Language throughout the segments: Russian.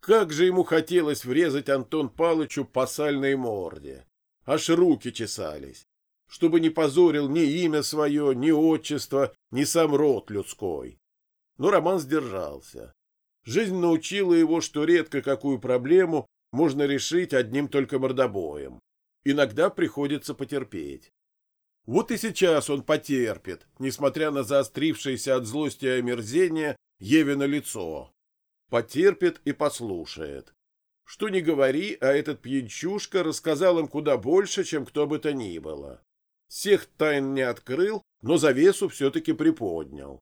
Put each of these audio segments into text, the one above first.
Как же ему хотелось врезать Антон Палычу по сальной морде. Аж руки чесались, чтобы не позорил ни имя свое, ни отчество, ни сам род людской. Но Роман сдержался. Жизнь научила его, что редко какую проблему можно решить одним только мордобоем. Иногда приходится потерпеть. Вот и сейчас он потерпит, несмотря на заострившееся от злости и омерзения Евина лицо. Потерпит и послушает. Что ни говори, а этот пьянчушка рассказал им куда больше, чем кто бы то ни было. Всех тайн не открыл, но завесу все-таки приподнял.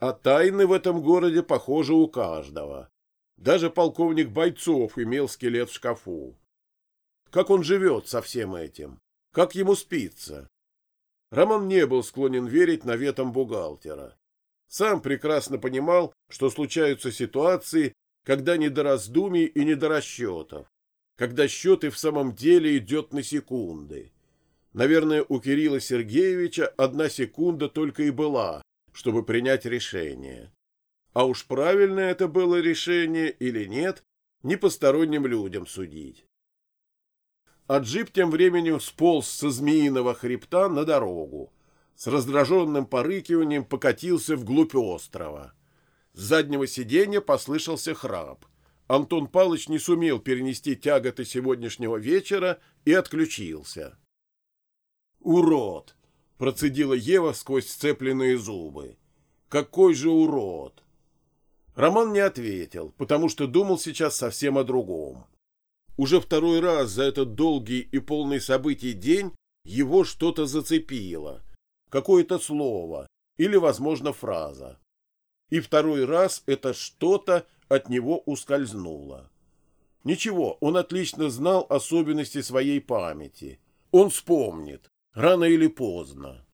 А тайны в этом городе, похоже, у каждого. Даже полковник Бойцов имел скелет в шкафу. Как он живет со всем этим? Как ему спится? Роман не был склонен верить наветам бухгалтера. Сам прекрасно понимал, что случаются ситуации, когда не до раздумий и не до расчетов, когда счет и в самом деле идет на секунды. Наверное, у Кирилла Сергеевича одна секунда только и была, чтобы принять решение. А уж правильное это было решение или нет, не посторонним людям судить. А джип тем временем сполз со змеиного хребта на дорогу. С раздраженным порыкиванием покатился вглубь острова. С заднего сиденья послышался храп. Антон Палыч не сумел перенести тяготы сегодняшнего вечера и отключился. «Урод!» — процедила Ева сквозь сцепленные зубы. «Какой же урод!» Роман не ответил, потому что думал сейчас совсем о другом. Уже второй раз за этот долгий и полный событий день его что-то зацепило, какое-то слово или, возможно, фраза. И второй раз это что-то от него ускользнуло. Ничего, он отлично знал особенности своей памяти. Он вспомнит, рано или поздно.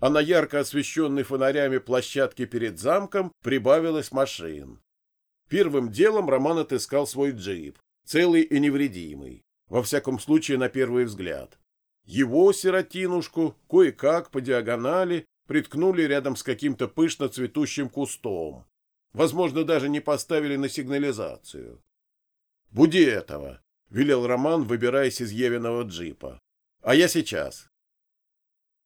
А на ярко освещенной фонарями площадке перед замком прибавилось машин. Первым делом Роман отыскал свой джип целый и невредимый, во всяком случае на первый взгляд. Его сиротинушку кое-как по диагонали приткнули рядом с каким-то пышно цветущим кустом. Возможно, даже не поставили на сигнализацию. «Буди этого!» — велел Роман, выбираясь из Евиного джипа. «А я сейчас».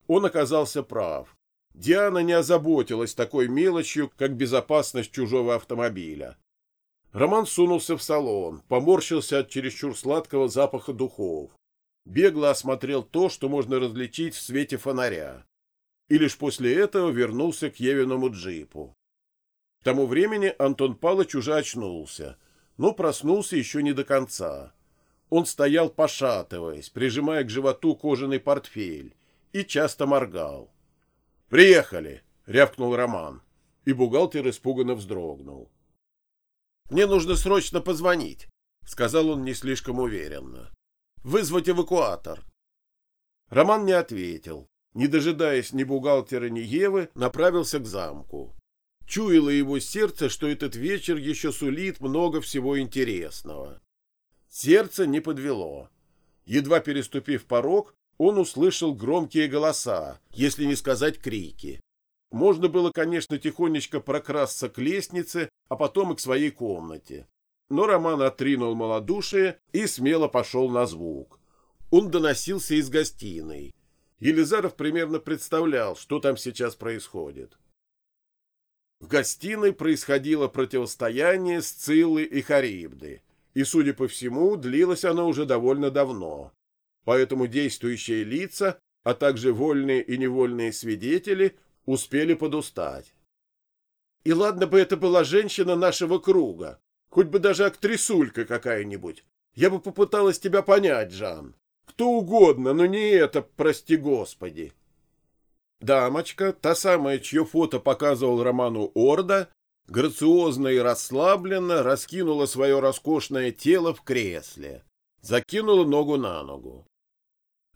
Он оказался прав. Диана не озаботилась такой мелочью, как безопасность чужого автомобиля. Роман сунулся в салон, поморщился от чересчур сладкого запаха духов. Бегло осмотрел то, что можно различить в свете фонаря. И лишь после этого вернулся к Евиному джипу. К тому времени Антон Палыч уже очнулся, но проснулся еще не до конца. Он стоял, пошатываясь, прижимая к животу кожаный портфель, и часто моргал. «Приехали!» — рявкнул Роман, и бухгалтер испуганно вздрогнул. Мне нужно срочно позвонить, сказал он не слишком уверенно. Вызвать эвакуатор. Роман не ответил. Не дожидаясь ни бухгалтера, ни Евы, направился к замку. Чуяло его сердце, что этот вечер еще сулит много всего интересного. Сердце не подвело. Едва переступив порог, он услышал громкие голоса, если не сказать крики. Можно было, конечно, тихонечко прокрасться к лестнице, а потом и к своей комнате. Но Роман отринул малодушие и смело пошел на звук. Он доносился из гостиной. Елизаров примерно представлял, что там сейчас происходит. В гостиной происходило противостояние Сциллы и Харибды, и, судя по всему, длилось оно уже довольно давно. Поэтому действующие лица, а также вольные и невольные свидетели успели подустать. И ладно бы это была женщина нашего круга, хоть бы даже актрисулька какая-нибудь. Я бы попыталась тебя понять, Жан. Кто угодно, но не это, прости господи. Дамочка, та самая, чье фото показывал Роману Орда, грациозно и расслабленно раскинула свое роскошное тело в кресле, закинула ногу на ногу.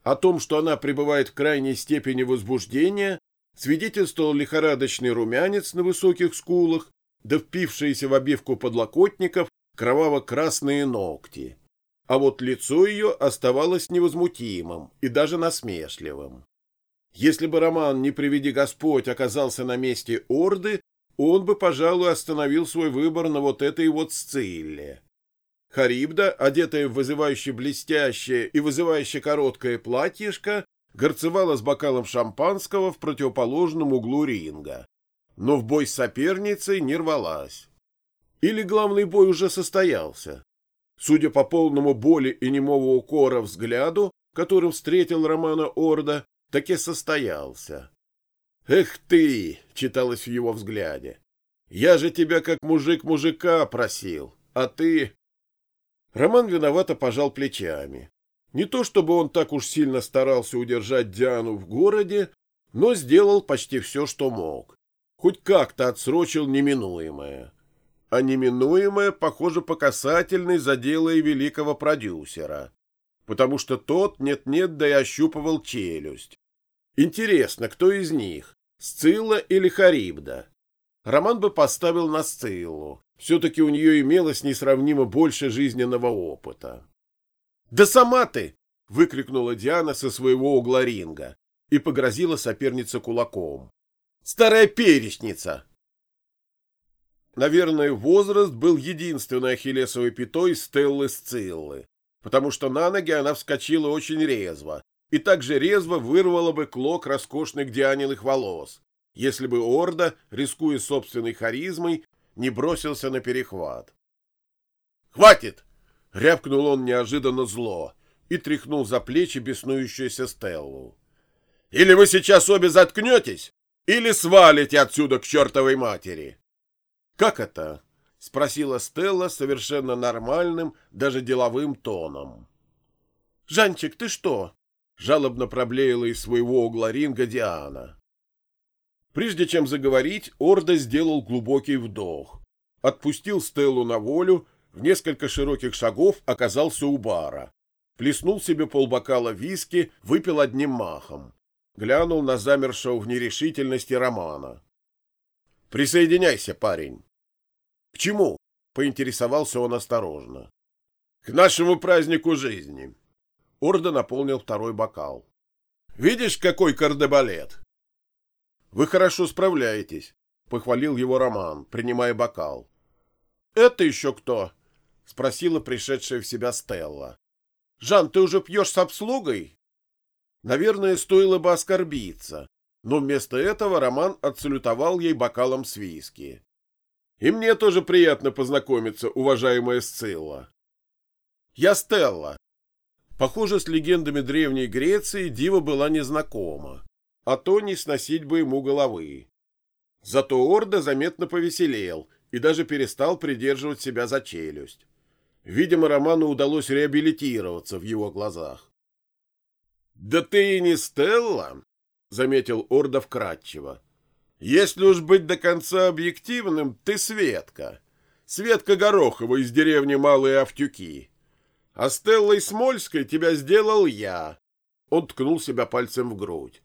О том, что она пребывает в крайней степени возбуждения, свидетельствовал лихорадочный румянец на высоких скулах, да впившиеся в обивку подлокотников кроваво-красные ногти. А вот лицо ее оставалось невозмутимым и даже насмешливым. Если бы Роман, не приведи Господь, оказался на месте Орды, он бы, пожалуй, остановил свой выбор на вот этой вот Сцилле. Харибда, одетая в вызывающе блестящее и вызывающе короткое платьишко, горцевала с бокалом шампанского в противоположном углу ринга, но в бой с соперницей не рвалась. Или главный бой уже состоялся. Судя по полному боли и немого укора взгляду, которым встретил Романа Орда, таки состоялся. «Эх ты!» — читалось в его взгляде. «Я же тебя как мужик мужика просил, а ты...» Роман виновато пожал плечами. Не то чтобы он так уж сильно старался удержать Диану в городе, но сделал почти все, что мог. Хоть как-то отсрочил неминуемое. А неминуемое, похоже, по касательной задело и великого продюсера. Потому что тот нет-нет, да и ощупывал челюсть. Интересно, кто из них, Сцилла или Харибда? Роман бы поставил на Сциллу. Все-таки у нее имелось несравнимо больше жизненного опыта. «Да сама ты!» — выкрикнула Диана со своего угла ринга и погрозила сопернице кулаком. «Старая перечница!» Наверное, возраст был единственной ахиллесовой пятой Стеллы Сциллы, потому что на ноги она вскочила очень резво и также резво вырвала бы клок роскошных дианиных волос, если бы Орда, рискуя собственной харизмой, не бросился на перехват. «Хватит!» — рявкнул он неожиданно зло и тряхнул за плечи беснующуюся Стеллу. «Или вы сейчас обе заткнетесь, или свалите отсюда к чертовой матери!» «Как это?» — спросила Стелла совершенно нормальным, даже деловым тоном. «Жанчик, ты что?» — жалобно проблеяла из своего угла ринга Диана. Прежде чем заговорить, Орда сделал глубокий вдох, отпустил Стеллу на волю, в несколько широких шагов оказался у бара, плеснул себе полбокала виски, выпил одним махом, глянул на замершего в нерешительности Романа. «Присоединяйся, парень». «К чему?» — поинтересовался он осторожно. «К нашему празднику жизни». Орда наполнил второй бокал. «Видишь, какой кардебалет? Вы хорошо справляетесь, похвалил его Роман, принимая бокал. Это еще кто? спросила пришедшая в себя Стелла. Жан, ты уже пьешь с обслугой? Наверное, стоило бы оскорбиться, но вместо этого Роман отсалютовал ей бокалом с виски. И мне тоже приятно познакомиться, уважаемая Сцилла. Я Стелла. Похоже, с легендами Древней Греции Дива была незнакома а то не сносить бы ему головы. Зато Орда заметно повеселел и даже перестал придерживать себя за челюсть. Видимо, Роману удалось реабилитироваться в его глазах. «Да ты и не Стелла», — заметил Орда вкратчиво. «Если уж быть до конца объективным, ты Светка. Светка Горохова из деревни Малые Автюки. А Стеллой Смольской тебя сделал я». Он ткнул себя пальцем в грудь.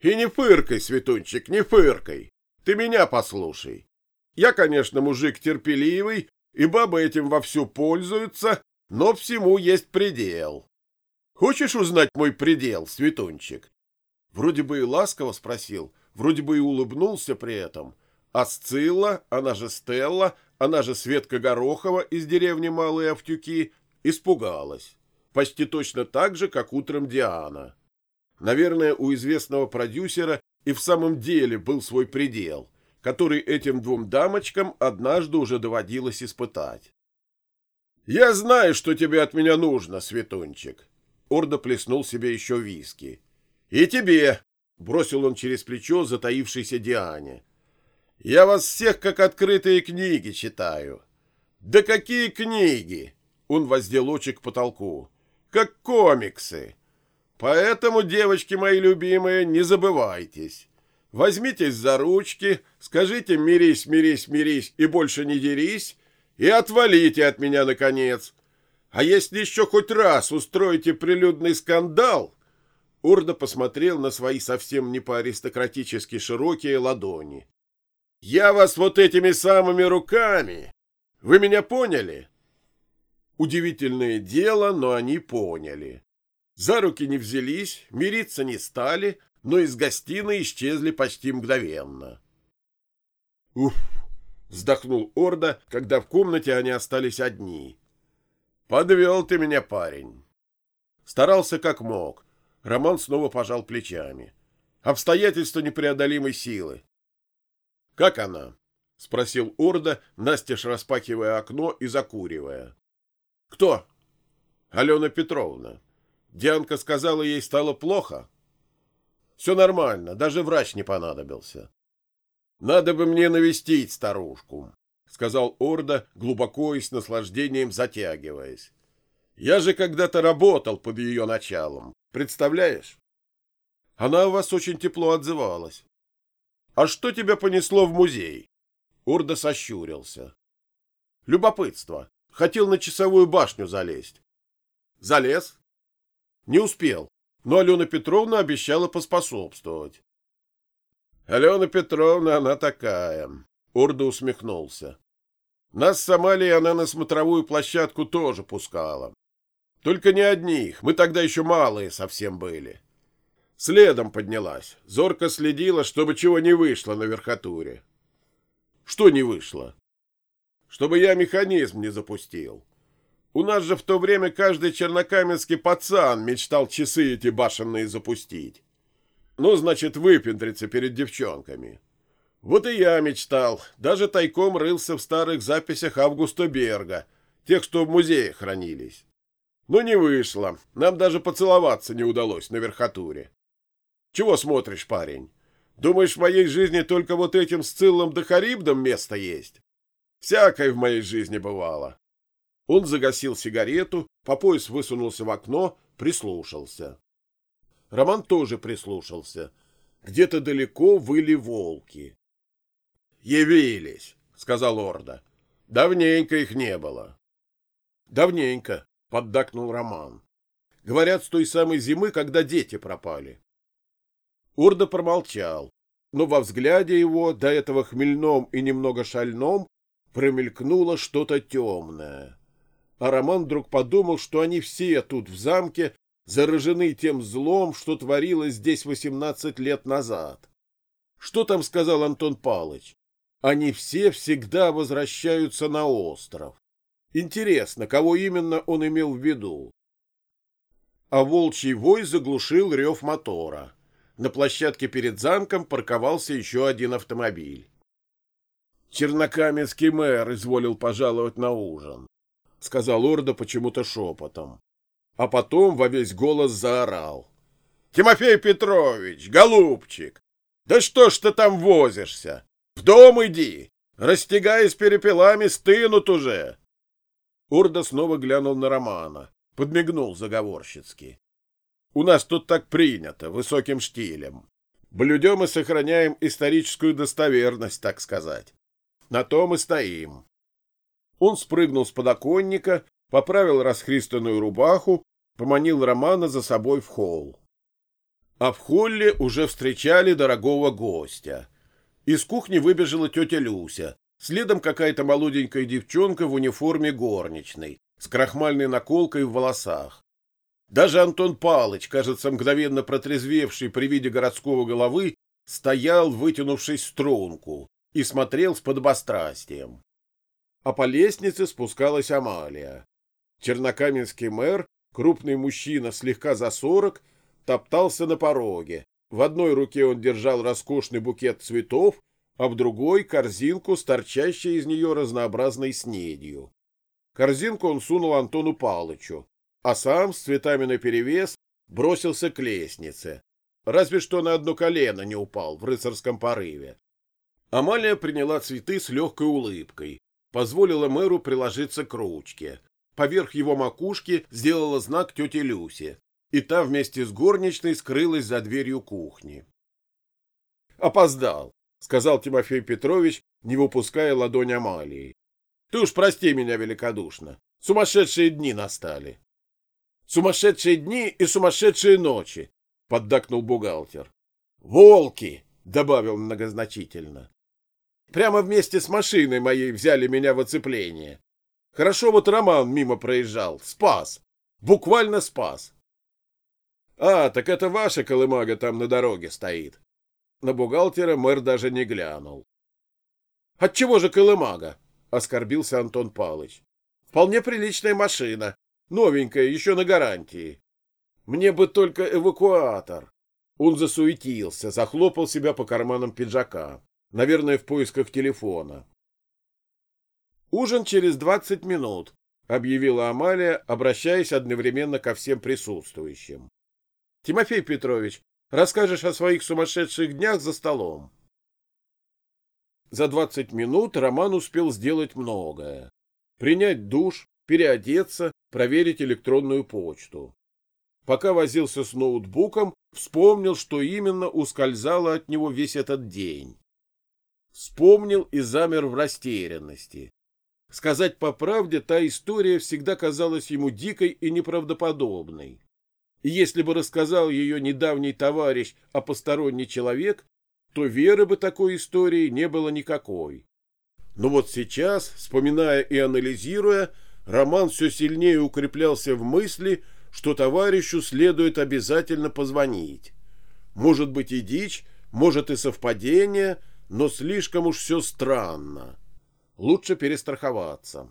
И не фыркай, Светунчик, не фыркай. Ты меня послушай. Я, конечно, мужик терпеливый, и бабы этим вовсю пользуются, но всему есть предел. Хочешь узнать мой предел, Светунчик? Вроде бы и ласково спросил, вроде бы и улыбнулся при этом. А Сцилла, она же Стелла, она же Светка Горохова из деревни Малые Автюки, испугалась. Почти точно так же, как утром Диана. Наверное, у известного продюсера и в самом деле был свой предел, который этим двум дамочкам однажды уже доводилось испытать. «Я знаю, что тебе от меня нужно, Светунчик!» Орда плеснул себе еще виски. «И тебе!» — бросил он через плечо затаившейся Диане. «Я вас всех как открытые книги читаю». «Да какие книги!» — он воздел очи к потолку. «Как комиксы!» Поэтому, девочки мои любимые, не забывайтесь. Возьмитесь за ручки, скажите «мирись, мирись, мирись» и больше не дерись, и отвалите от меня, наконец. А если еще хоть раз устроите прилюдный скандал... Урда посмотрел на свои совсем не по-аристократически широкие ладони. «Я вас вот этими самыми руками! Вы меня поняли?» Удивительное дело, но они поняли. За руки не взялись, мириться не стали, но из гостиной исчезли почти мгновенно. Уф! Вздохнул Орда, когда в комнате они остались одни. Подвел ты меня, парень. Старался как мог. Роман снова пожал плечами. Обстоятельства непреодолимой силы. Как она? — спросил Орда, настежь распахивая окно и закуривая. — Кто? — Алена Петровна. Дианка сказала, ей стало плохо. — Все нормально, даже врач не понадобился. — Надо бы мне навестить старушку, — сказал Орда, глубоко и с наслаждением затягиваясь. — Я же когда-то работал под ее началом, представляешь? Она у вас очень тепло отзывалась. — А что тебя понесло в музей? Урда сощурился. Любопытство. Хотел на часовую башню залезть. Залез? Не успел, но Алена Петровна обещала поспособствовать. Алена Петровна, она такая. Урда усмехнулся. Нас с Амалией она на смотровую площадку тоже пускала. Только не одних, мы тогда еще малые совсем были. Следом поднялась, зорко следила, чтобы чего не вышло на верхотуре. Что не вышло? Чтобы я механизм не запустил. У нас же в то время каждый чернокаменский пацан мечтал часы эти башенные запустить. Ну, значит, выпендриться перед девчонками. Вот и я мечтал, даже тайком рылся в старых записях Августа Берга, тех, что в музее хранились. Но не вышло, нам даже поцеловаться не удалось на верхотуре. Чего смотришь, парень? Думаешь, в моей жизни только вот этим Сциллом да Харибдом место есть? Всякое в моей жизни бывало. Он загасил сигарету, по пояс высунулся в окно, прислушался. Роман тоже прислушался. Где-то далеко выли волки. «Явились», — сказал Орда. «Давненько их не было». «Давненько», — поддакнул Роман. «Говорят, с той самой зимы, когда дети пропали». Урда промолчал, но во взгляде его, до этого хмельном и немного шальном, промелькнуло что-то темное. А Роман вдруг подумал, что они все тут в замке заражены тем злом, что творилось здесь восемнадцать лет назад. Что там сказал Антон Палыч? Они все всегда возвращаются на остров. Интересно, кого именно он имел в виду? А волчий вой заглушил рев мотора. На площадке перед замком парковался еще один автомобиль. «Чернокаменский мэр изволил пожаловать на ужин», — сказал Орда почему-то шепотом. А потом во весь голос заорал. «Тимофей Петрович, голубчик, да что ж ты там возишься? В дом иди! Растягай с перепелами, стынут уже!» Орда снова глянул на Романа, подмигнул заговорщицки. У нас тут так принято, высоким штилем. Блюдем и сохраняем историческую достоверность, так сказать. На том и стоим. Он спрыгнул с подоконника, поправил расхристанную рубаху, поманил Романа за собой в холл. А в холле уже встречали дорогого гостя. Из кухни выбежала тетя Люся, следом какая-то молоденькая девчонка в униформе горничной, с крахмальной наколкой в волосах. Даже Антон Палыч, кажется, мгновенно протрезвевший при виде городского головы, стоял, вытянувшись струнку, и смотрел с подобострастием. А по лестнице спускалась Амалия. Чернокаменский мэр, крупный мужчина слегка за сорок, топтался на пороге. В одной руке он держал роскошный букет цветов, а в другой — корзинку с торчащей из нее разнообразной снедью. Корзинку он сунул Антону Палычу, а сам с цветами наперевес бросился к лестнице. Разве что на одно колено не упал в рыцарском порыве. Амалия приняла цветы с легкой улыбкой, позволила мэру приложиться к ручке. Поверх его макушки сделала знак тете Люсе, и та вместе с горничной скрылась за дверью кухни. «Опоздал», — сказал Тимофей Петрович, не выпуская ладонь Амалии. «Ты уж прости меня великодушно. Сумасшедшие дни настали». Сумасшедшие дни и сумасшедшие ночи, — поддакнул бухгалтер. Волки, — добавил многозначительно. Прямо вместе с машиной моей взяли меня в оцепление. Хорошо вот Роман мимо проезжал, спас, буквально спас. А, так это ваша колымага там на дороге стоит. На бухгалтера мэр даже не глянул. Отчего же Колымага? — оскорбился Антон Палыч. Вполне приличная машина, новенькая, еще на гарантии. Мне бы только эвакуатор. Он засуетился, захлопал себя по карманам пиджака, наверное, в поисках телефона. Ужин через двадцать минут, объявила Амалия, обращаясь одновременно ко всем присутствующим. Тимофей Петрович, расскажешь о своих сумасшедших днях за столом. За двадцать минут Роман успел сделать многое. Принять душ, переодеться, проверить электронную почту. Пока возился с ноутбуком, вспомнил, что именно ускользало от него весь этот день. Вспомнил и замер в растерянности. Сказать по правде, та история всегда казалась ему дикой и неправдоподобной. И если бы рассказал ее недавний товарищ, а посторонний человек, то веры бы такой истории не было никакой. Но вот сейчас, вспоминая и анализируя, Роман все сильнее укреплялся в мысли, что товарищу следует обязательно позвонить. Может быть и дичь, может и совпадение, но слишком уж все странно. Лучше перестраховаться.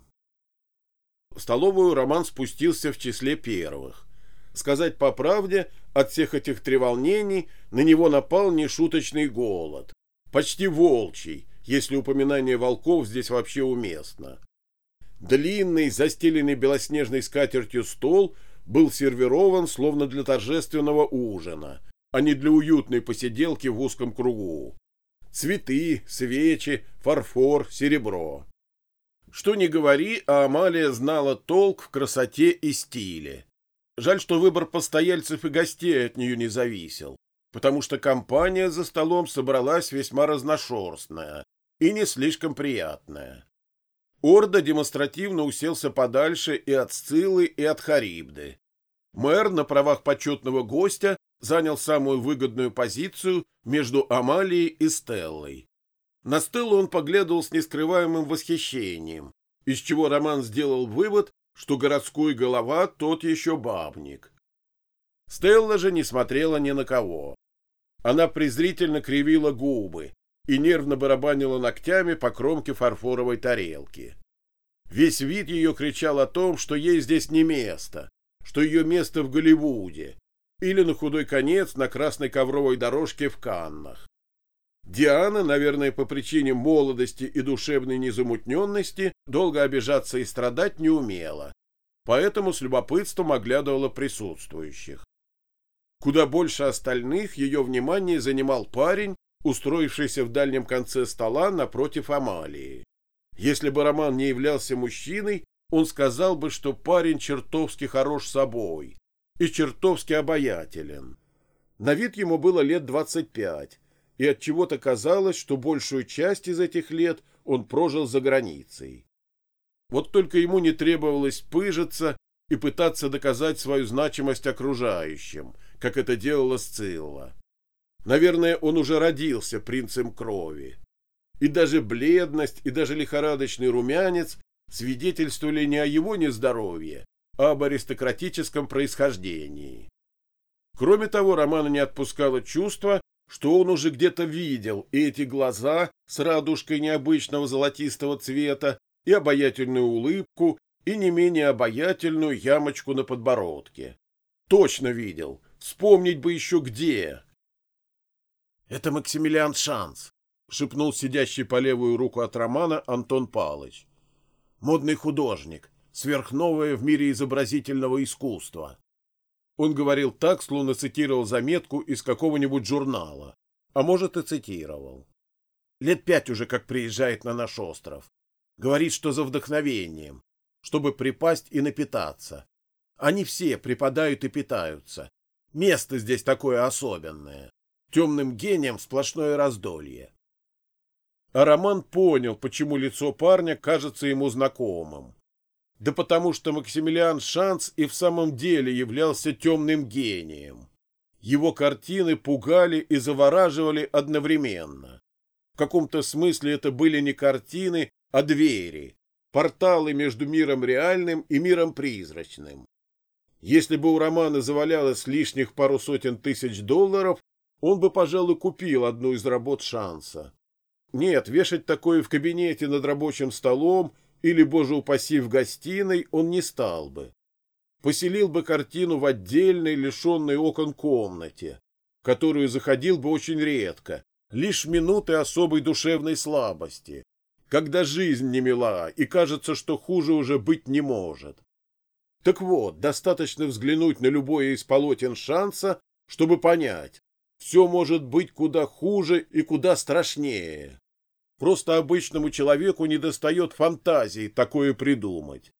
В столовую Роман спустился в числе первых. Сказать по правде, от всех этих треволнений на него напал нешуточный голод. Почти волчий, если упоминание волков здесь вообще уместно. Длинный, застеленный белоснежной скатертью стол был сервирован словно для торжественного ужина, а не для уютной посиделки в узком кругу. Цветы, свечи, фарфор, серебро. Что ни говори, а Амалия знала толк в красоте и стиле. Жаль, что выбор постояльцев и гостей от нее не зависел, потому что компания за столом собралась весьма разношерстная и не слишком приятная. Орда демонстративно уселся подальше и от Сцилы, и от Харибды. Мэр на правах почетного гостя занял самую выгодную позицию между Амалией и Стеллой. На Стеллу он поглядывал с нескрываемым восхищением, из чего Роман сделал вывод, что городской голова тот еще бабник. Стелла же не смотрела ни на кого. Она презрительно кривила губы и нервно барабанила ногтями по кромке фарфоровой тарелки. Весь вид ее кричал о том, что ей здесь не место, что ее место в Голливуде или на худой конец на красной ковровой дорожке в Каннах. Диана, наверное, по причине молодости и душевной незамутненности, долго обижаться и страдать не умела, поэтому с любопытством оглядывала присутствующих. Куда больше остальных ее внимание занимал парень, устроившийся в дальнем конце стола напротив Амалии. Если бы Роман не являлся мужчиной, он сказал бы, что парень чертовски хорош собой и чертовски обаятелен. На вид ему было лет двадцать пять, и от чего-то казалось, что большую часть из этих лет он прожил за границей. Вот только ему не требовалось пыжиться и пытаться доказать свою значимость окружающим, как это делала Сцилла. Наверное, он уже родился принцем крови. И даже бледность, и даже лихорадочный румянец свидетельствовали не о его нездоровье, а об аристократическом происхождении. Кроме того, Романа не отпускало чувство, что он уже где-то видел и эти глаза с радужкой необычного золотистого цвета, и обаятельную улыбку, и не менее обаятельную ямочку на подбородке. Точно видел. Вспомнить бы еще где. — Это Максимилиан Шанс, — шепнул сидящий по левую руку от Романа Антон Палыч. — Модный художник, сверхновое в мире изобразительного искусства. Он говорил так, словно цитировал заметку из какого-нибудь журнала, а может и цитировал. Лет пять уже как приезжает на наш остров. Говорит, что за вдохновением, чтобы припасть и напитаться. Они все припадают и питаются. Место здесь такое особенное. Темным гением сплошное раздолье. А Роман понял, почему лицо парня кажется ему знакомым. Да потому что Максимилиан Шанс и в самом деле являлся темным гением. Его картины пугали и завораживали одновременно. В каком-то смысле это были не картины, а двери, порталы между миром реальным и миром призрачным. Если бы у Романа завалялось лишних пару сотен тысяч долларов, он бы, пожалуй, купил одну из работ Шанса. Нет, вешать такое в кабинете над рабочим столом или, боже упаси, в гостиной он не стал бы. Поселил бы картину в отдельной, лишенной окон комнате, в которую заходил бы очень редко, лишь минуты особой душевной слабости, когда жизнь не мила и кажется, что хуже уже быть не может. Так вот, достаточно взглянуть на любое из полотен шанса, чтобы понять, все может быть куда хуже и куда страшнее. Просто обычному человеку недостает фантазии такое придумать.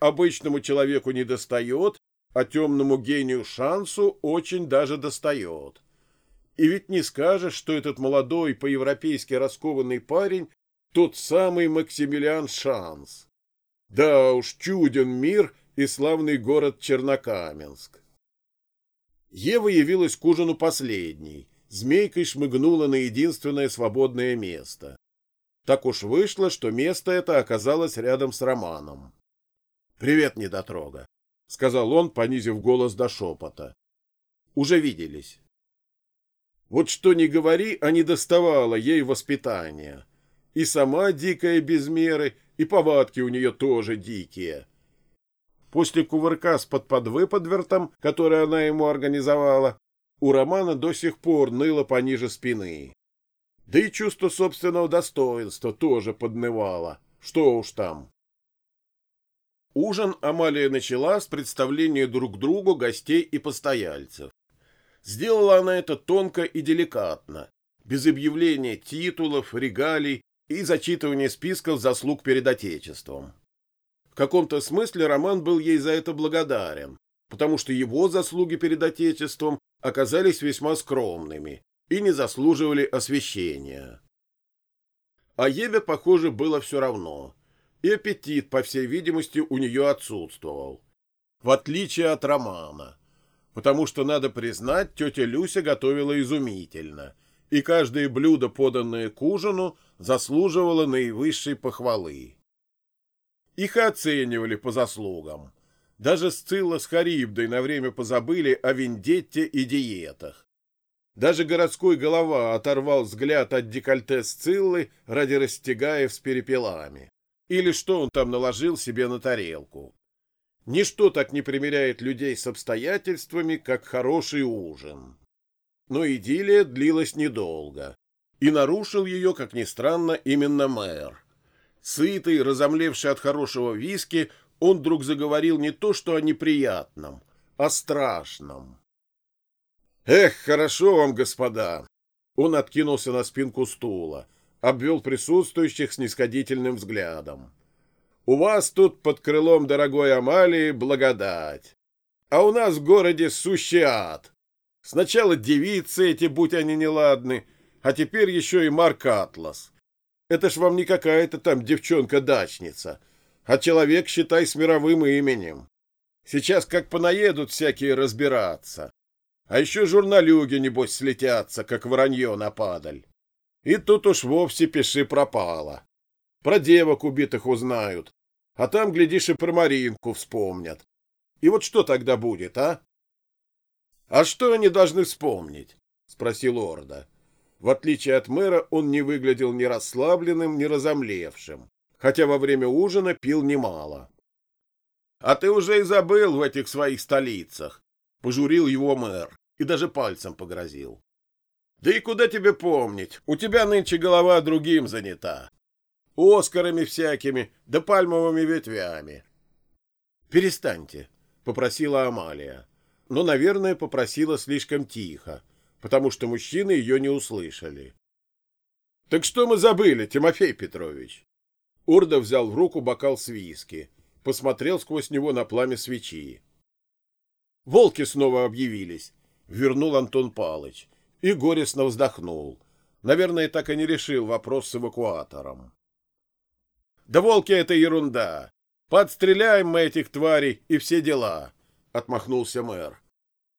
Обычному человеку недостает, а темному гению шансу очень даже достает. И ведь не скажешь, что этот молодой по-европейски раскованный парень тот самый Максимилиан Шанс. Да уж, чуден мир и славный город Чернокаменск. Ева явилась к ужину последней, змейкой шмыгнула на единственное свободное место. Так уж вышло, что место это оказалось рядом с Романом. «Привет, недотрога», — сказал он, понизив голос до шепота. «Уже виделись». Вот что ни говори, а не доставало ей воспитания. И сама дикая без меры, и повадки у нее тоже дикие. После кувырка с подподвыподвертом, который она ему организовала, у Романа до сих пор ныло пониже спины. Да и чувство собственного достоинства тоже поднывало. Что уж там. Ужин Амалия начала с представления друг другу гостей и постояльцев. Сделала она это тонко и деликатно, без объявления титулов, регалий и зачитывания списков заслуг перед Отечеством. В каком-то смысле Роман был ей за это благодарен, потому что его заслуги перед Отечеством оказались весьма скромными и не заслуживали освещения. А Еве, похоже, было все равно, и аппетит, по всей видимости, у нее отсутствовал, в отличие от Романа, потому что, надо признать, тетя Люся готовила изумительно, и каждое блюдо, поданное к ужину, заслуживало наивысшей похвалы. Их оценивали по заслугам. Даже Сцилла с Харибдой на время позабыли о вендетте и диетах. Даже городской голова оторвал взгляд от декольте Сциллы ради растягаев с перепелами. Или что он там наложил себе на тарелку. Ничто так не примиряет людей с обстоятельствами, как хороший ужин. Но идиллия длилась недолго, и нарушил ее, как ни странно, именно мэр. Сытый, разомлевший от хорошего виски, он вдруг заговорил не то что о неприятном, а страшном. «Эх, хорошо вам, господа!» Он откинулся на спинку стула, обвел присутствующих с нисходительным взглядом. «У вас тут под крылом дорогой Амалии благодать, а у нас в городе сущий ад. Сначала девицы эти, будь они неладны, а теперь еще и Марк Атлас. Это ж вам не какая-то там девчонка-дачница, а человек, считай, с мировым именем. Сейчас как понаедут всякие разбираться. А еще журналюги, небось, слетятся, как воронье на падаль. И тут уж вовсе пиши пропало. Про девок убитых узнают, а там, глядишь, и про Маринку вспомнят. И вот что тогда будет, а? — А что они должны вспомнить? — спросил Орда. В отличие от мэра, он не выглядел ни расслабленным, ни разомлевшим, хотя во время ужина пил немало. — А ты уже и забыл в этих своих столицах, — пожурил его мэр и даже пальцем погрозил. — Да и куда тебе помнить, у тебя нынче голова другим занята. Оскарами всякими, да пальмовыми ветвями. — Перестаньте, — попросила Амалия, но, наверное, попросила слишком тихо потому что мужчины ее не услышали. — Так что мы забыли, Тимофей Петрович? Урда взял в руку бокал с виски, посмотрел сквозь него на пламя свечи. — Волки снова объявились, — вернул Антон Палыч и горестно вздохнул. Наверное, так и не решил вопрос с эвакуатором. — Да волки — это ерунда. Подстреляем мы этих тварей и все дела, — отмахнулся мэр.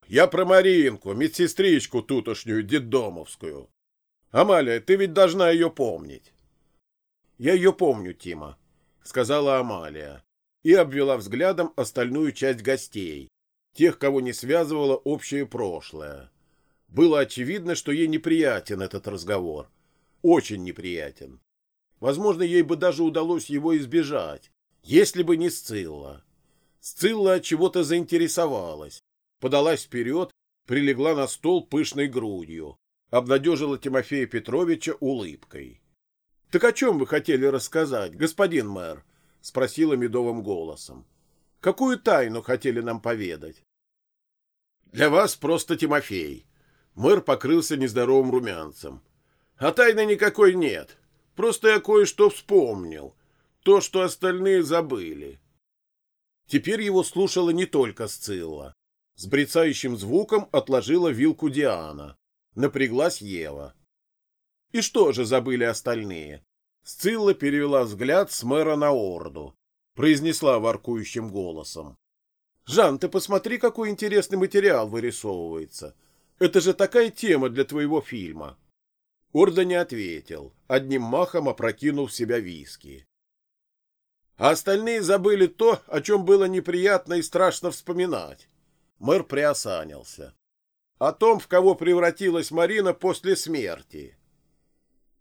Я про Маринку, медсестричку тутошнюю, детдомовскую. Амалия, ты ведь должна ее помнить. Я ее помню, Тима, сказала Амалия и обвела взглядом остальную часть гостей, тех, кого не связывало общее прошлое. Было очевидно, что ей неприятен этот разговор. очень неприятен. Возможно, ей бы даже удалось его избежать, если бы не Сцилла. Сцилла от чего-то заинтересовалась, подалась вперед, прилегла на стол пышной грудью, обнадежила Тимофея Петровича улыбкой. — Так о чем вы хотели рассказать, господин мэр? — спросила медовым голосом. — Какую тайну хотели нам поведать? — Для вас просто Тимофей. Мэр покрылся нездоровым румянцем. — А тайны никакой нет. Просто я кое-что вспомнил. То, что остальные забыли. Теперь его слушала не только Сцилла. С брецающим звуком отложила вилку Диана. Напряглась Ева. И что же забыли остальные? Сцилла перевела взгляд с мэра на Орду. Произнесла воркующим голосом. «Жан, ты посмотри, какой интересный материал вырисовывается. Это же такая тема для твоего фильма». Орда не ответил, одним махом опрокинув в себя виски. А остальные забыли то, о чем было неприятно и страшно вспоминать. Мэр приосанился. О том, в кого превратилась Марина после смерти.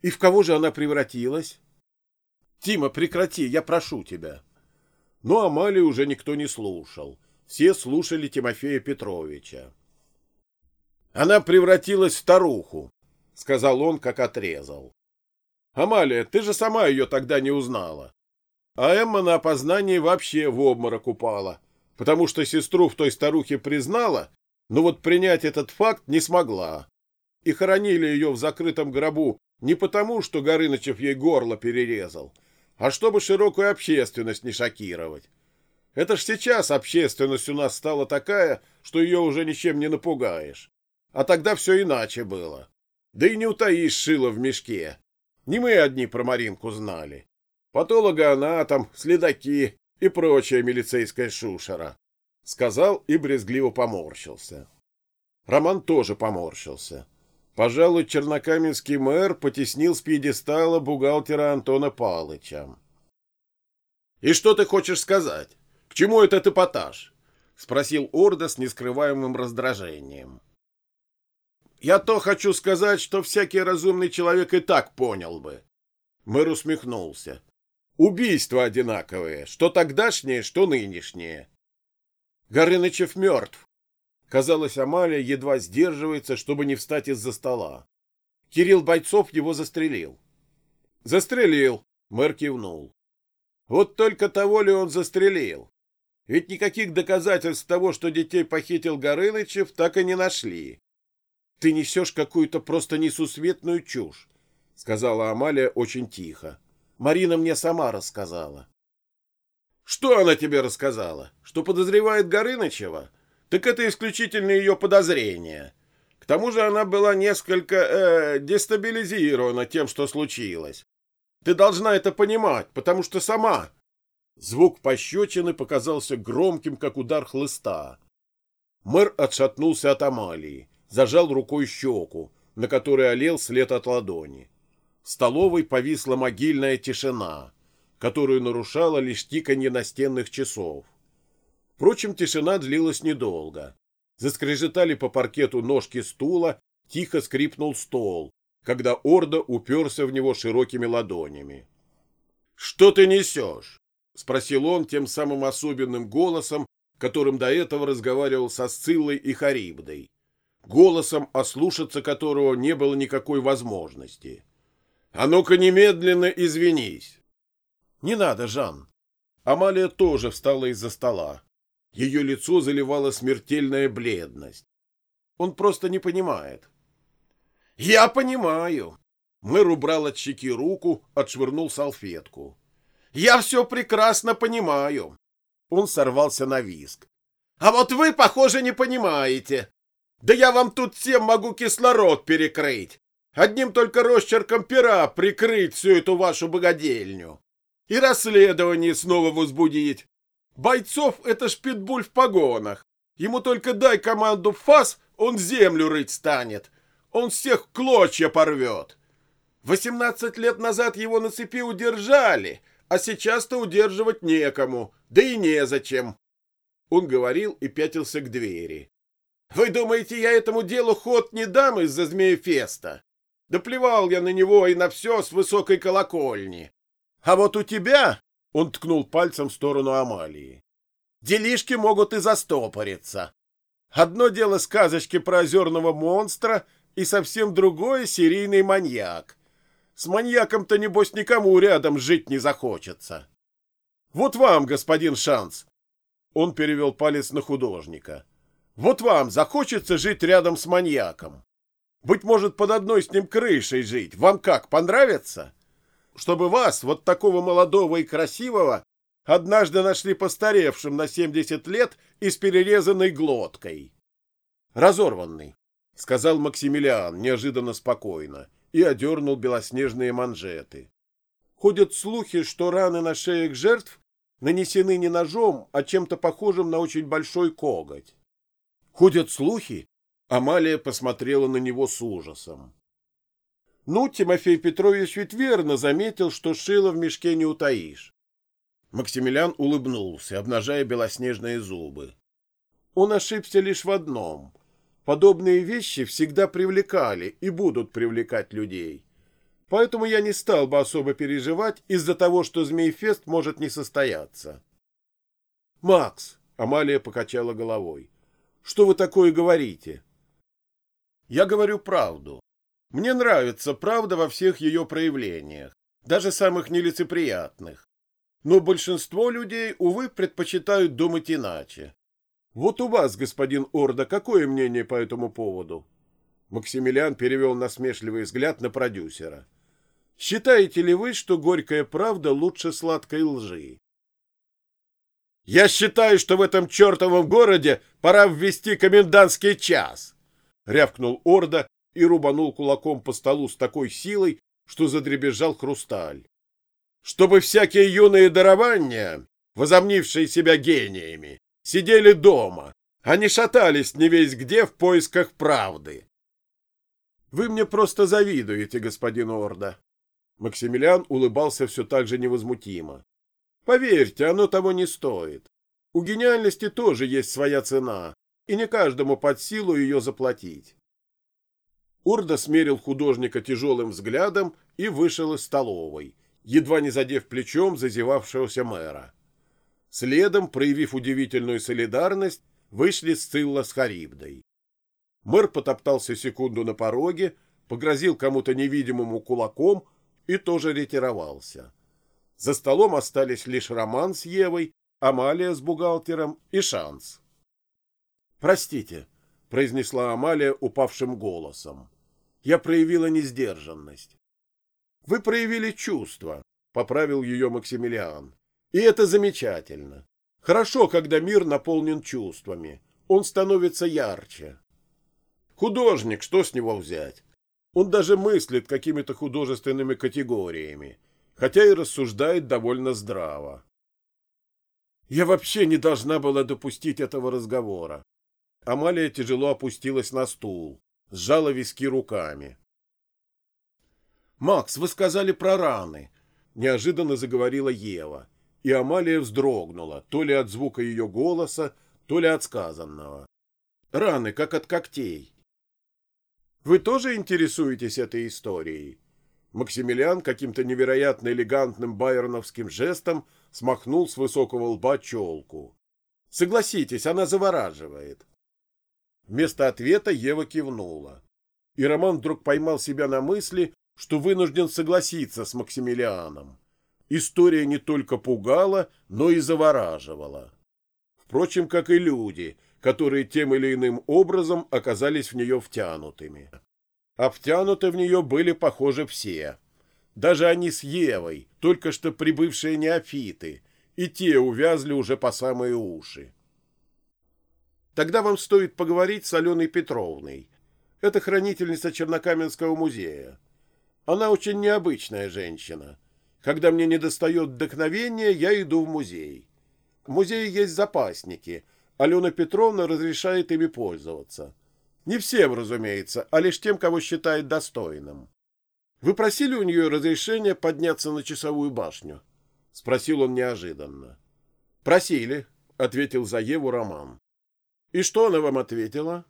И в кого же она превратилась? Тима, прекрати, я прошу тебя. Но Амалию уже никто не слушал. Все слушали Тимофея Петровича. Она превратилась в старуху, сказал он, как отрезал. Амалия, ты же сама ее тогда не узнала. А Эмма на опознании вообще в обморок упала, потому что сестру в той старухе признала, но вот принять этот факт не смогла. И хоронили ее в закрытом гробу не потому, что Горынычев ей горло перерезал, а чтобы широкую общественность не шокировать. Это ж сейчас общественность у нас стала такая, что ее уже ничем не напугаешь. А тогда все иначе было. Да и не утаишь шило в мешке. Не мы одни про Маринку знали патологоанатом, следаки и прочая милицейская шушера. Сказал и брезгливо поморщился. Роман тоже поморщился. Пожалуй, чернокаменский мэр потеснил с пьедестала бухгалтера Антона Палыча. «И что ты хочешь сказать? К чему этот эпатаж?» — спросил Орда с нескрываемым раздражением. «Я то хочу сказать, что всякий разумный человек и так понял бы». Мэр усмехнулся. Убийства одинаковые, что тогдашнее, что нынешнее. Горынычев мертв. Казалось, Амалия едва сдерживается, чтобы не встать из-за стола. Кирилл Бойцов его застрелил. Застрелил, мэр кивнул. Вот только того ли он застрелил? Ведь никаких доказательств того, что детей похитил Горынычев, так и не нашли. Ты несешь какую-то просто несусветную чушь, сказала Амалия очень тихо. Марина мне сама рассказала. Что она тебе рассказала? Что подозревает Горынычева? Так это исключительно ее подозрение. К тому же она была несколько э, дестабилизирована тем, что случилось. Ты должна это понимать, потому что сама... Звук пощечины показался громким, как удар хлыста. Мэр отшатнулся от Амалии, зажал рукой щеку, на которой олел след от ладони. В столовой повисла могильная тишина, которую нарушало лишь тиканье настенных часов. Впрочем, тишина длилась недолго. Заскрежетали по паркету ножки стула, тихо скрипнул стол, когда Орда уперся в него широкими ладонями. — Что ты несешь? — спросил он тем самым особенным голосом, которым до этого разговаривал со Сциллой и Харибдой, голосом, ослушаться которого не было никакой возможности. А ну-ка немедленно извинись. Не надо, Жан. Амалия тоже встала из-за стола. Ее лицо заливала смертельная бледность. Он просто не понимает. Я понимаю. Мэр убрал от щеки руку, отшвырнул салфетку. Я все прекрасно понимаю. Он сорвался на виск. А вот вы, похоже, не понимаете. Да я вам тут всем могу кислород перекрыть. Одним только росчерком пера прикрыть всю эту вашу богадельню. И расследование снова возбудить. Бойцов — это шпитбуль в погонах. Ему только дай команду фас, он землю рыть станет. Он всех клочья порвет. Восемнадцать лет назад его на цепи удержали, а сейчас-то удерживать некому, да и незачем. Он говорил и пятился к двери. Вы думаете, я этому делу ход не дам из-за змеефеста? Да плевал я на него и на все с высокой колокольни. А вот у тебя, — он ткнул пальцем в сторону Амалии, — делишки могут и застопориться. Одно дело сказочки про озерного монстра и совсем другое — серийный маньяк. С маньяком-то, небось, никому рядом жить не захочется. Вот вам, господин Шанс. Он перевел палец на художника. Вот вам захочется жить рядом с маньяком. Быть может, под одной с ним крышей жить. Вам как, понравится? Чтобы вас, вот такого молодого и красивого, однажды нашли постаревшим на 70 лет и с перерезанной глоткой. Разорванный, — сказал Максимилиан неожиданно спокойно и одернул белоснежные манжеты. Ходят слухи, что раны на шеях жертв нанесены не ножом, а чем-то похожим на очень большой коготь. Ходят слухи? Амалия посмотрела на него с ужасом. Ну, Тимофей Петрович ведь верно заметил, что шило в мешке не утаишь. Максимилиан улыбнулся, обнажая белоснежные зубы. Он ошибся лишь в одном. Подобные вещи всегда привлекали и будут привлекать людей. Поэтому я не стал бы особо переживать из-за того, что Змейфест может не состояться. «Макс!» — Амалия покачала головой. «Что вы такое говорите?» «Я говорю правду. Мне нравится правда во всех ее проявлениях, даже самых нелицеприятных. Но большинство людей, увы, предпочитают думать иначе. Вот у вас, господин Орда, какое мнение по этому поводу? Максимилиан перевел насмешливый взгляд на продюсера. Считаете ли вы, что горькая правда лучше сладкой лжи? Я считаю, что в этом чертовом городе пора ввести комендантский час, рявкнул Орда и рубанул кулаком по столу с такой силой, что задребезжал хрусталь. Чтобы всякие юные дарования, возомнившие себя гениями, сидели дома, а не шатались не весь где в поисках правды. Вы мне просто завидуете, господин Орда. Максимилиан улыбался все так же невозмутимо. Поверьте, оно того не стоит. У гениальности тоже есть своя цена, и не каждому под силу ее заплатить. Урда смерил художника тяжелым взглядом и вышел из столовой, едва не задев плечом зазевавшегося мэра. Следом, проявив удивительную солидарность, вышли Сцилла с Харибдой. Мэр потоптался секунду на пороге, погрозил кому-то невидимому кулаком и тоже ретировался. За столом остались лишь Роман с Евой, Амалия с бухгалтером и Шанс. «Простите», — произнесла Амалия упавшим голосом. «Я проявила несдержанность». «Вы проявили чувство», — поправил ее Максимилиан. «И это замечательно. Хорошо, когда мир наполнен чувствами. Он становится ярче». «Художник, что с него взять? Он даже мыслит какими-то художественными категориями, хотя и рассуждает довольно здраво. Я вообще не должна была допустить этого разговора. Амалия тяжело опустилась на стул, сжала виски руками. «Макс, вы сказали про раны», — неожиданно заговорила Ева, и Амалия вздрогнула, то ли от звука ее голоса, то ли от сказанного. «Раны, как от когтей. Вы тоже интересуетесь этой историей? Максимилиан каким-то невероятно элегантным байерновским жестом смахнул с высокого лба челку. Согласитесь, она завораживает. Вместо ответа Ева кивнула. И Роман вдруг поймал себя на мысли, что вынужден согласиться с Максимилианом. История не только пугала, но и завораживала. Впрочем, как и люди — которые тем или иным образом оказались в нее втянутыми. А втянуты в нее были, похоже, все. Даже они с Евой, только что прибывшие неофиты, и те увязли уже по самые уши. Тогда вам стоит поговорить с Аленой Петровной. Это хранительница Чернокаменского музея. Она очень необычная женщина. Когда мне недостает вдохновения, я иду в музей. В музее есть запасники, Алена Петровна разрешает ими пользоваться. Не всем, разумеется, а лишь тем, кого считает достойным. Вы просили у нее разрешения подняться на часовую башню? — спросил он неожиданно. — Просили, — ответил за Еву Роман. — И что она вам ответила?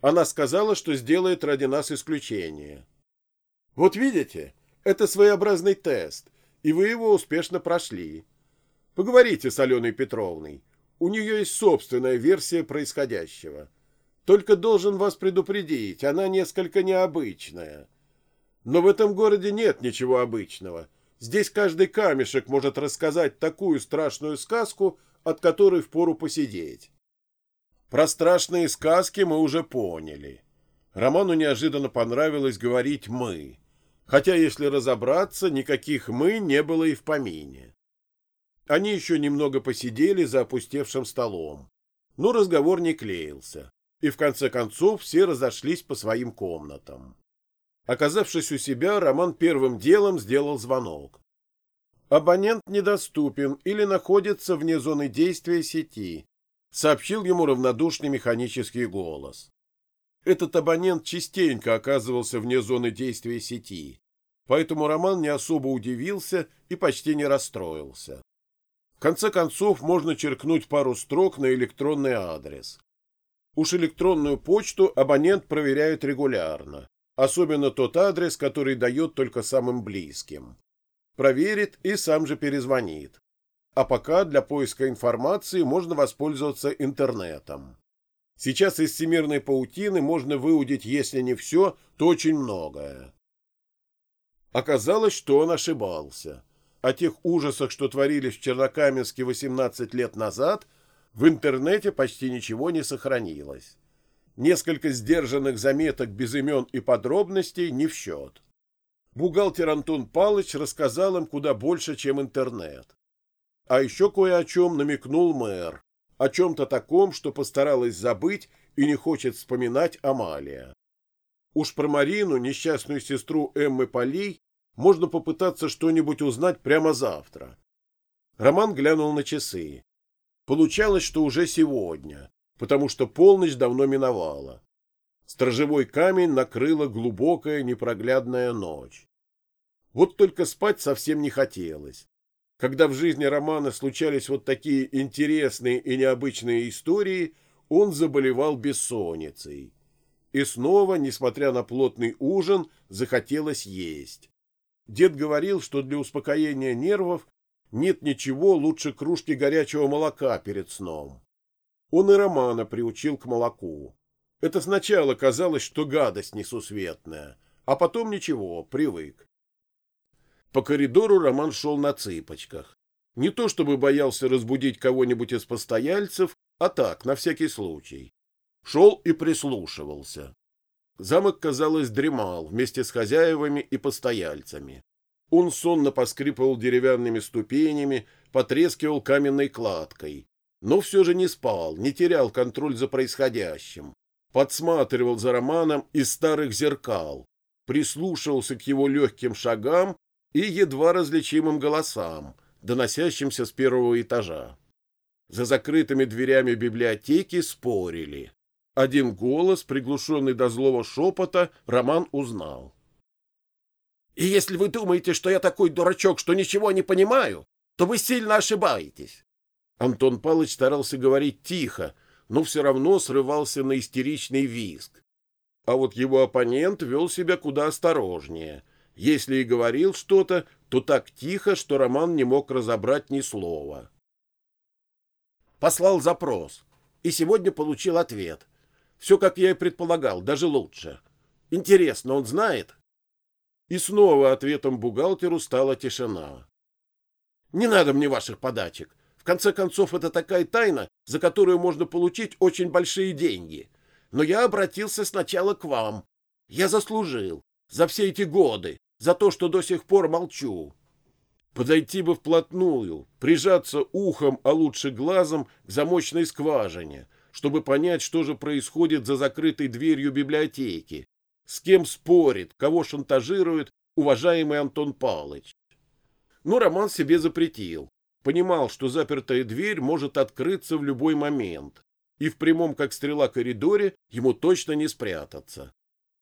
Она сказала, что сделает ради нас исключение. Вот видите, это своеобразный тест, и вы его успешно прошли. Поговорите с Аленой Петровной. У нее есть собственная версия происходящего. Только должен вас предупредить, она несколько необычная. Но в этом городе нет ничего обычного. Здесь каждый камешек может рассказать такую страшную сказку, от которой впору посидеть. Про страшные сказки мы уже поняли. Роману неожиданно понравилось говорить «мы». Хотя, если разобраться, никаких «мы» не было и в помине. Они еще немного посидели за опустевшим столом. Но разговор не клеился, и в конце концов все разошлись по своим комнатам. Оказавшись у себя, Роман первым делом сделал звонок. Абонент недоступен или находится вне зоны действия сети, сообщил ему равнодушный механический голос. Этот абонент частенько оказывался вне зоны действия сети, поэтому Роман не особо удивился и почти не расстроился. В конце концов, можно черкнуть пару строк на электронный адрес. Уж электронную почту абонент проверяет регулярно, особенно тот адрес, который дает только самым близким. Проверит и сам же перезвонит. А пока для поиска информации можно воспользоваться интернетом. Сейчас из всемирной паутины можно выудить, если не все, то очень многое. Оказалось, что он ошибался о тех ужасах, что творились в Чернокаменске 18 лет назад, в интернете почти ничего не сохранилось. Несколько сдержанных заметок без имен и подробностей не в счет. Бухгалтер Антон Палыч рассказал им куда больше, чем интернет. А еще кое о чем намекнул мэр, о чем-то таком, что постаралась забыть и не хочет вспоминать Амалия. Уж про Марину, несчастную сестру Эммы Полей, можно попытаться что-нибудь узнать прямо завтра. Роман глянул на часы. Получалось, что уже сегодня, потому что полночь давно миновала. Стражевой камень накрыла глубокая непроглядная ночь. Вот только спать совсем не хотелось. Когда в жизни Романа случались вот такие интересные и необычные истории, он заболевал бессонницей. И снова, несмотря на плотный ужин, захотелось есть. Дед говорил, что для успокоения нервов нет ничего лучше кружки горячего молока перед сном. Он и Романа приучил к молоку. Это сначала казалось, что гадость несусветная, а потом ничего, привык. По коридору Роман шел на цыпочках. Не то чтобы боялся разбудить кого-нибудь из постояльцев, а так, на всякий случай. Шел и прислушивался. Замок, казалось, дремал вместе с хозяевами и постояльцами. Он сонно поскрипывал деревянными ступенями, потрескивал каменной кладкой, но все же не спал, не терял контроль за происходящим, подсматривал за Романом из старых зеркал, прислушивался к его легким шагам и едва различимым голосам, доносящимся с первого этажа. За закрытыми дверями библиотеки спорили. Один голос, приглушенный до злого шепота, Роман узнал. «И если вы думаете, что я такой дурачок, что ничего не понимаю, то вы сильно ошибаетесь». Антон Павлович старался говорить тихо, но все равно срывался на истеричный визг. А вот его оппонент вел себя куда осторожнее. Если и говорил что-то, то так тихо, что Роман не мог разобрать ни слова. Послал запрос, и сегодня получил ответ — все, как я и предполагал, даже лучше. Интересно, он знает? И снова ответом бухгалтеру стала тишина. Не надо мне ваших подачек. В конце концов, это такая тайна, за которую можно получить очень большие деньги. Но я обратился сначала к вам. Я заслужил. За все эти годы. За то, что до сих пор молчу. Подойти бы вплотную, прижаться ухом, а лучше глазом к замочной скважине, чтобы понять, что же происходит за закрытой дверью библиотеки, с кем спорит, кого шантажирует уважаемый Антон Палыч. Но Роман себе запретил. Понимал, что запертая дверь может открыться в любой момент, и в прямом как стрела коридоре ему точно не спрятаться.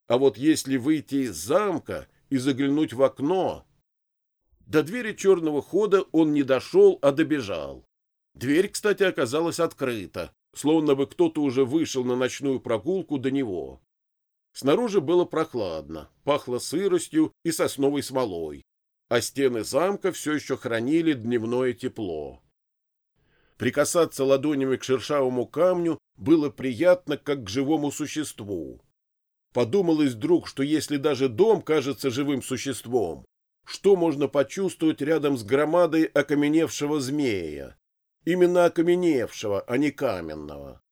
А вот если выйти из замка и заглянуть в окно... До двери черного хода он не дошел, а добежал. Дверь, кстати, оказалась открыта, словно бы кто-то уже вышел на ночную прогулку до него. Снаружи было прохладно, пахло сыростью и сосновой смолой, а стены замка все еще хранили дневное тепло. Прикасаться ладонями к шершавому камню было приятно, как к живому существу. Подумалось вдруг, что если даже дом кажется живым существом, что можно почувствовать рядом с громадой окаменевшего змея? Именно окаменевшего, а не каменного.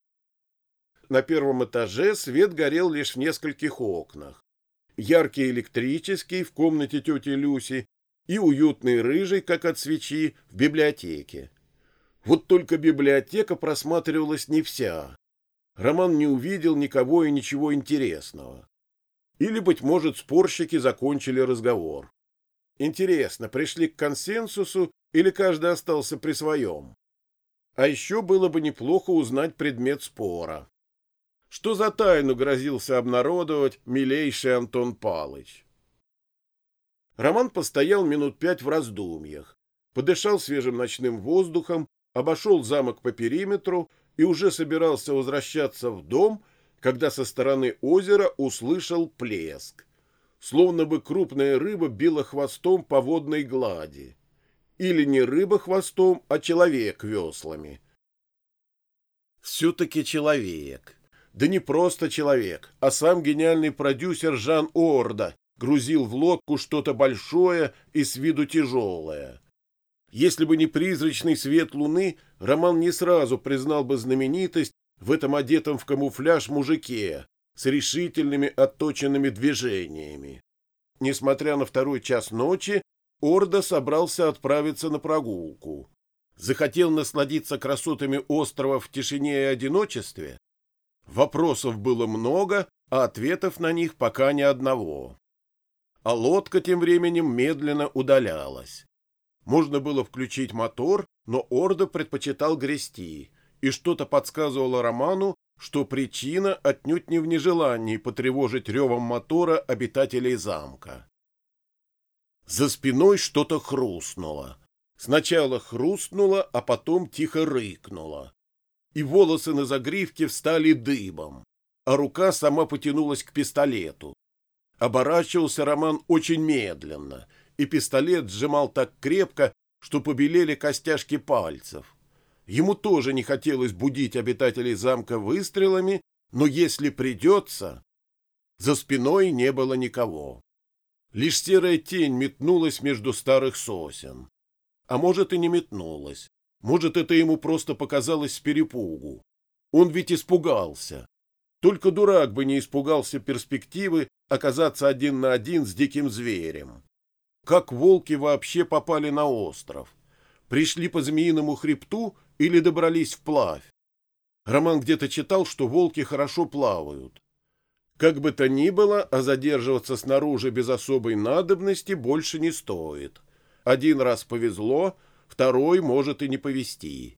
На первом этаже свет горел лишь в нескольких окнах. Яркий электрический в комнате тети Люси и уютный рыжий, как от свечи, в библиотеке. Вот только библиотека просматривалась не вся. Роман не увидел никого и ничего интересного. Или, быть может, спорщики закончили разговор. Интересно, пришли к консенсусу или каждый остался при своем? А еще было бы неплохо узнать предмет спора. Что за тайну грозился обнародовать милейший Антон Палыч? Роман постоял минут пять в раздумьях, подышал свежим ночным воздухом, обошел замок по периметру и уже собирался возвращаться в дом, когда со стороны озера услышал плеск. Словно бы крупная рыба била хвостом по водной глади. Или не рыба хвостом, а человек веслами. Все-таки человек. Да не просто человек, а сам гениальный продюсер Жан Орда грузил в лодку что-то большое и с виду тяжелое. Если бы не призрачный свет луны, Роман не сразу признал бы знаменитость в этом одетом в камуфляж мужике с решительными отточенными движениями. Несмотря на второй час ночи, Орда собрался отправиться на прогулку. Захотел насладиться красотами острова в тишине и одиночестве? Вопросов было много, а ответов на них пока ни одного. А лодка тем временем медленно удалялась. Можно было включить мотор, но Ордо предпочитал грести, и что-то подсказывало Роману, что причина отнюдь не в нежелании потревожить ревом мотора обитателей замка. За спиной что-то хрустнуло. Сначала хрустнуло, а потом тихо рыкнуло. И волосы на загривке встали дыбом, а рука сама потянулась к пистолету. Оборачивался Роман очень медленно — и пистолет сжимал так крепко, что побелели костяшки пальцев. Ему тоже не хотелось будить обитателей замка выстрелами, но если придется... За спиной не было никого. Лишь серая тень метнулась между старых сосен. А может и не метнулась. Может, это ему просто показалось с перепугу. Он ведь испугался. Только дурак бы не испугался перспективы оказаться один на один с диким зверем. Как волки вообще попали на остров? Пришли по змеиному хребту или добрались вплавь? Роман где-то читал, что волки хорошо плавают. Как бы то ни было, а задерживаться снаружи без особой надобности больше не стоит. Один раз повезло, второй может и не повезти.